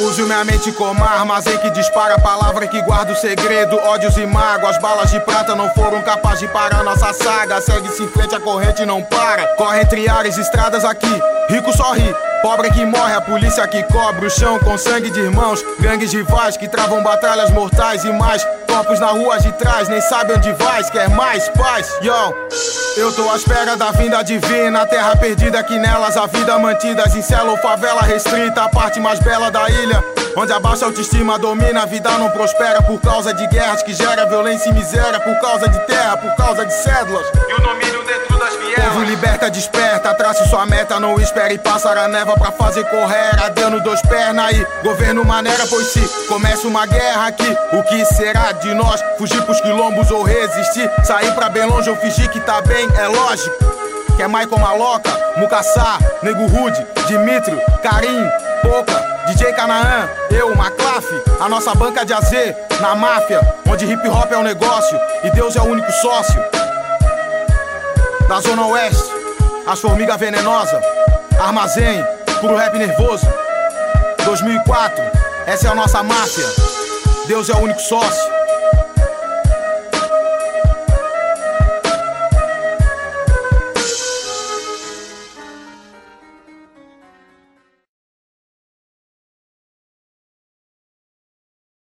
Uso minha mente como armazém que dispara palavra que guarda o segredo. Ódios e mágoas, balas de prata não foram capazes de parar nossa saga. Segue-se em frente, a corrente não para. Corre entre ares, estradas aqui. Rico sorri, Pobre que morre, a polícia que cobre o chão com sangue de irmãos. Gangues rivais que travam batalhas mortais e mais. Corpos na rua de trás, nem sabe onde vais, quer mais paz. Yo, eu tô à espera da vinda divina. Terra perdida que nelas a vida mantidas em cela ou favela restrita. A parte mais bela da ilha. Onde a baixa autoestima domina, a vida não prospera por causa de guerras que gera violência e miséria, por causa de terra, por causa de cédulas. E o domínio dentro das vielas. Povo liberta, desperta, trace sua meta, não espere e passa a neva pra fazer correr. Adendo dois pernas aí, governo maneira, pois se começa uma guerra aqui, o que será de nós? Fugir pros quilombos ou resistir? Sair pra bem longe ou fingir que tá bem, é lógico. Que é Michael Maloca, Mukassar, Nego Rude, Dimitrio, Karim, Poca, DJ Canaã, eu, Maclaf, a nossa banca de AZ, na máfia, onde hip hop é um negócio e Deus é o único sócio. Da Zona Oeste, as formigas venenosas, armazém, puro rap nervoso. 2004, essa é a nossa máfia, Deus é o único sócio.